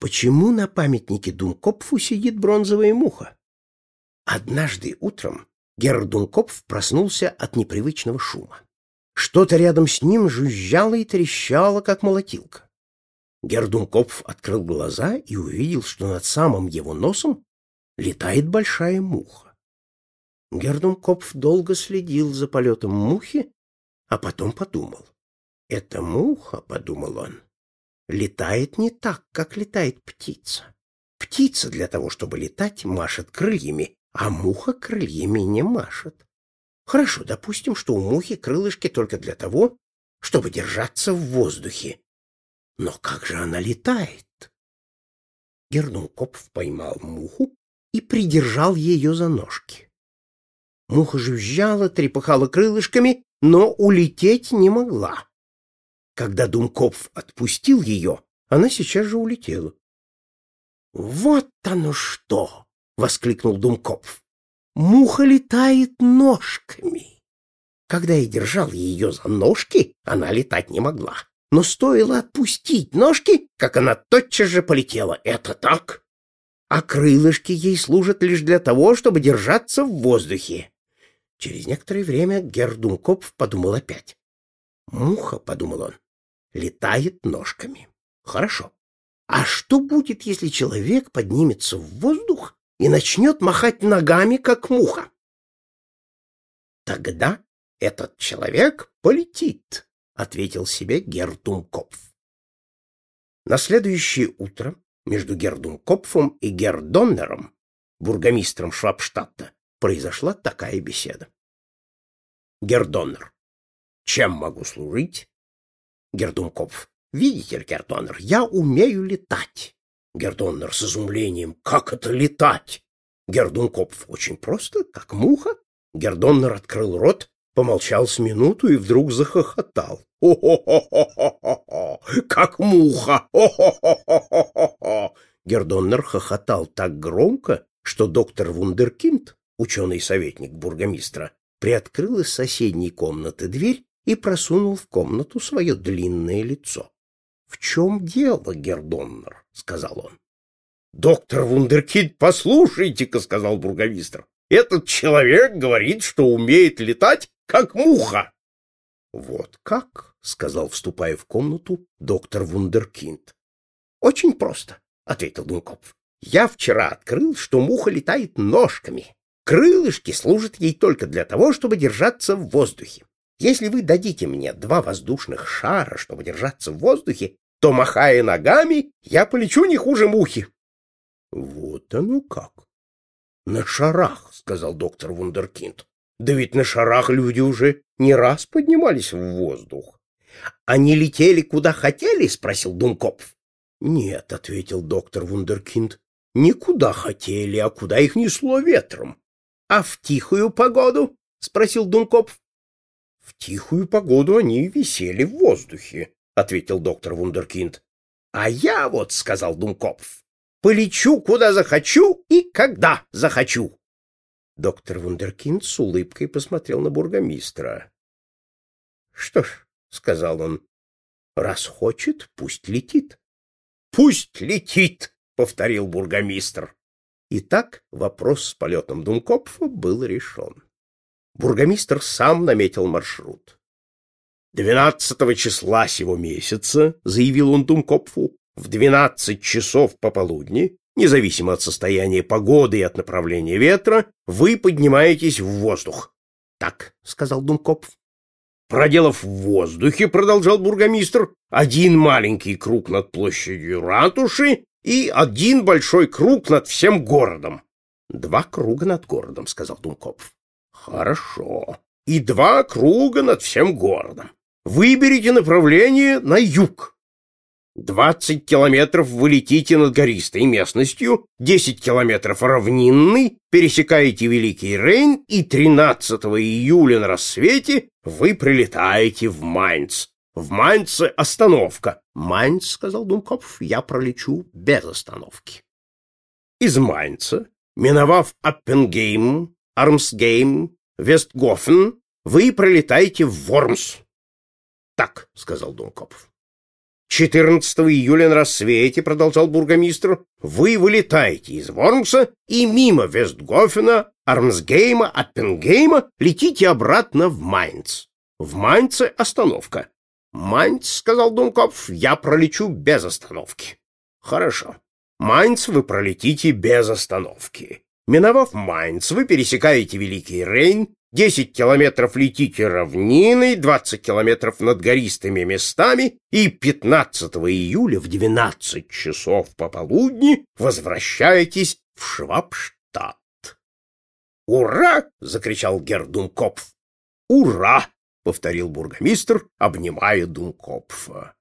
Почему на памятнике Дункопфу сидит бронзовая муха? Однажды утром Герр Дункопф проснулся от непривычного шума. Что-то рядом с ним жужжало и трещало, как молотилка. Гердункопф открыл глаза и увидел, что над самым его носом летает большая муха. Гердункопф долго следил за полетом мухи, а потом подумал. «Эта муха, — подумал он, — летает не так, как летает птица. Птица для того, чтобы летать, машет крыльями, а муха крыльями не машет. Хорошо, допустим, что у мухи крылышки только для того, чтобы держаться в воздухе. Но как же она летает? Гернункопф поймал муху и придержал ее за ножки. Муха жужжала, трепыхала крылышками, но улететь не могла. Когда Думкопф отпустил ее, она сейчас же улетела. «Вот оно что!» — воскликнул Думкопф. «Муха летает ножками!» Когда я держал ее за ножки, она летать не могла. Но стоило отпустить ножки, как она тотчас же полетела. Это так? А крылышки ей служат лишь для того, чтобы держаться в воздухе. Через некоторое время Гердункопф подумал опять. «Муха», — подумал он, — «летает ножками». «Хорошо. А что будет, если человек поднимется в воздух и начнет махать ногами, как муха?» «Тогда этот человек полетит», — ответил себе Гердункопф. На следующее утро между герром Думкопфом и герром Доннером, бургомистром Швабштадта, произошла такая беседа. Герр Доннер. Чем могу служить? Герр Думкопф. Видите ли, герр Доннер, я умею летать. Герр Доннер с изумлением. Как это летать? Герр Думкопф. Очень просто, как муха. Герр Доннер открыл рот, помолчал с минуту и вдруг захохотал. «О-хо-хо-хо-хо-хо! Как муха! О-хо-хо-хо-хо-хо!» Гердоннер хохотал так громко, что доктор Вундеркинд ученый советник бургомистра, приоткрыл из соседней комнаты дверь и просунул в комнату свое длинное лицо. — В чем дело, Гердоннер? — сказал он. — Доктор Вундеркинд, послушайте-ка, — сказал бургомистр. — Этот человек говорит, что умеет летать, как муха. — Вот как? — сказал, вступая в комнату, доктор Вундеркинд. — Очень просто, — ответил Дункопф. — Я вчера открыл, что муха летает ножками. Крылышки служат ей только для того, чтобы держаться в воздухе. Если вы дадите мне два воздушных шара, чтобы держаться в воздухе, то, махая ногами, я полечу не хуже мухи. — Вот оно как. — На шарах, — сказал доктор Вундеркинд. — Да ведь на шарах люди уже не раз поднимались в воздух. — Они летели куда хотели? — спросил Думкопф. — Нет, — ответил доктор Вундеркинд, — никуда хотели, а куда их несло ветром. А в тихую погоду? спросил Дункопф. В тихую погоду они висели в воздухе, ответил доктор Вундеркинд. А я вот, сказал Дункопф, полечу куда захочу и когда захочу. Доктор Вундеркинд с улыбкой посмотрел на бургомистра. Что ж, сказал он, раз хочет, пусть летит. Пусть летит, повторил бургомистр. И так вопрос с полетом Думкопфа был решен. Бургомистр сам наметил маршрут. «Двенадцатого числа сего месяца», — заявил он Думкопфу, — «в двенадцать часов пополудни, независимо от состояния погоды и от направления ветра, вы поднимаетесь в воздух». «Так», — сказал Думкопф. Проделав в воздухе, — продолжал бургомистр, — один маленький круг над площадью ратуши, и один большой круг над всем городом. — Два круга над городом, — сказал Думкопф. — Хорошо. И два круга над всем городом. Выберите направление на юг. Двадцать километров вы летите над гористой местностью, десять километров равнинный, пересекаете Великий Рейн, и 13 июля на рассвете вы прилетаете в Майнц. В Майнце остановка. Майнц, сказал Думкопф, я пролечу без остановки. Из Майнца, миновав Аппенгейм, Армсгейм, Вестгофен, вы пролетаете в Вормс. Так, сказал Думкопф. 14 июля на рассвете, продолжал бургомистр, вы вылетаете из Вормса и мимо Вестгофена, Армсгейма, Аппенгейма летите обратно в Майнц. В Майнце остановка. Майнц, сказал Думкопф, я пролечу без остановки. Хорошо. Майнц вы пролетите без остановки. Миновав Майнц, вы пересекаете Великий Рейн, 10 километров летите равниной, 20 километров над гористыми местами и 15 июля в 12 часов пополудни возвращаетесь в Швабштадт. «Ура!» — закричал Гердункопф. «Ура!» — повторил бургомистр, обнимая Дункопфа.